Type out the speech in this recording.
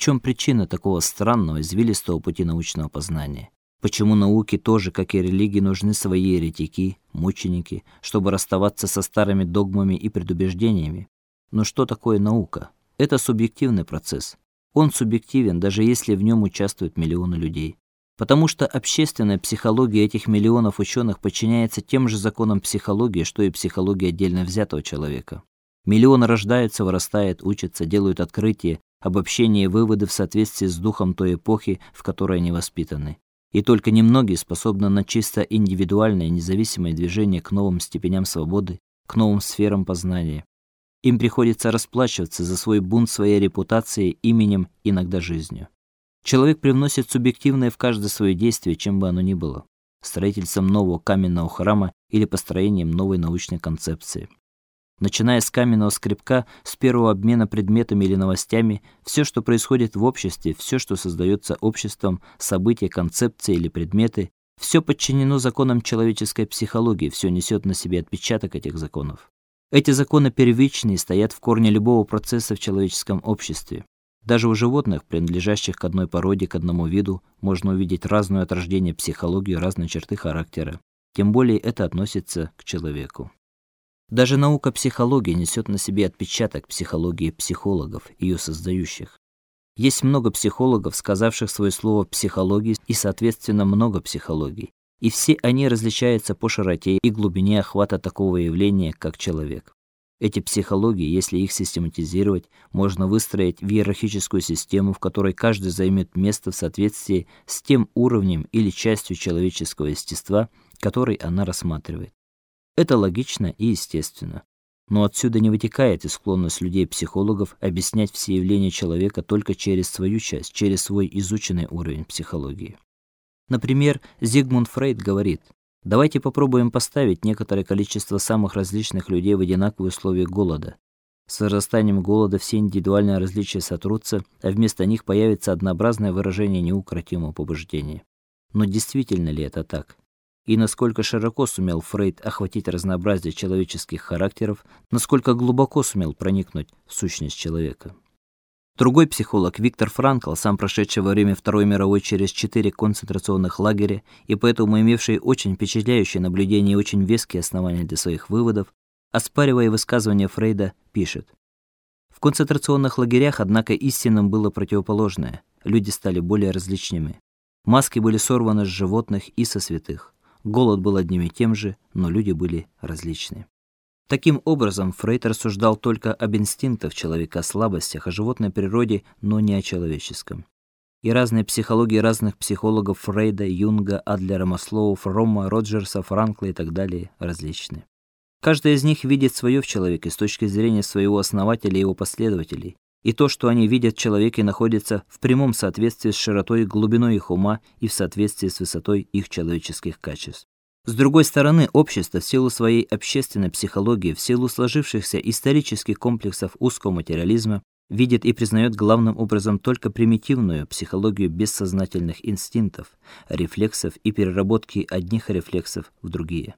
чем причина такого странного извилистого пути научного познания? Почему науке тоже, как и религии, нужны свои еретики, мученики, чтобы расставаться со старыми догмами и предубеждениями? Но что такое наука? Это субъективный процесс. Он субъективен, даже если в нем участвуют миллионы людей. Потому что общественная психология этих миллионов ученых подчиняется тем же законам психологии, что и психология отдельно взятого человека. Миллионы рождаются, вырастают, учатся, делают открытия, обобщения и выводы в соответствии с духом той эпохи, в которой они воспитаны и только немногие способны на чисто индивидуальное независимое движение к новым степеням свободы, к новым сферам познания. Им приходится расплачиваться за свой бунт своей репутацией, именем, иногда жизнью. Человек привносит субъективное в каждое свое действие, чем бы оно ни было: строительством нового каменного храма или построением новой научной концепции. Начиная с каменного скребка, с первого обмена предметами или новостями, все, что происходит в обществе, все, что создается обществом, события, концепции или предметы, все подчинено законам человеческой психологии, все несет на себе отпечаток этих законов. Эти законы первичны и стоят в корне любого процесса в человеческом обществе. Даже у животных, принадлежащих к одной породе, к одному виду, можно увидеть разную от рождения психологию, разные черты характера. Тем более это относится к человеку. Даже наука психологии несет на себе отпечаток психологии психологов, ее создающих. Есть много психологов, сказавших свое слово психологии, и, соответственно, много психологий. И все они различаются по широте и глубине охвата такого явления, как человек. Эти психологии, если их систематизировать, можно выстроить в иерархическую систему, в которой каждый займет место в соответствии с тем уровнем или частью человеческого естества, который она рассматривает. Это логично и естественно. Но отсюда не вытекает и склонность людей-психологов объяснять все явления человека только через свою часть, через свой изученный уровень психологии. Например, Зигмунд Фрейд говорит: "Давайте попробуем поставить некоторое количество самых различных людей в одинаковые условия голода. С возрастанием голода все индивидуальные различия сотрутся, а вместо них появится однообразное выражение неукротимого побуждения". Но действительно ли это так? И насколько широко сумел Фрейд охватить разнообразие человеческих характеров, насколько глубоко сумел проникнуть в сущность человека. Другой психолог Виктор Франкл, сам прошедший во время Второй мировой через четыре концентрационных лагеря и поэтому имевший очень впечатляющие наблюдения и очень веские основания для своих выводов, оспаривая высказывания Фрейда, пишет: В концентрационных лагерях, однако, истинным было противоположное. Люди стали более различными. Маски были сорваны с животных и со святых. Голод был одним и тем же, но люди были различны. Таким образом, Фрейд рассуждал только об инстинктах человека, о слабостях, о животной природе, но не о человеческом. И разные психологии разных психологов Фрейда, Юнга, Адлера, Маслоу, Фромма, Роджерса, Франкла и так далее различны. Каждый из них видит свое в человеке с точки зрения своего основателя и его последователей, и то, что они видят в человеке, находится в прямом соответствии с широтой и глубиной их ума и в соответствии с высотой их человеческих качеств. С другой стороны, общество в силу своей общественной психологии, в силу сложившихся исторических комплексов узкого материализма, видит и признает главным образом только примитивную психологию бессознательных инстинктов, рефлексов и переработки одних рефлексов в другие.